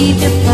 keep.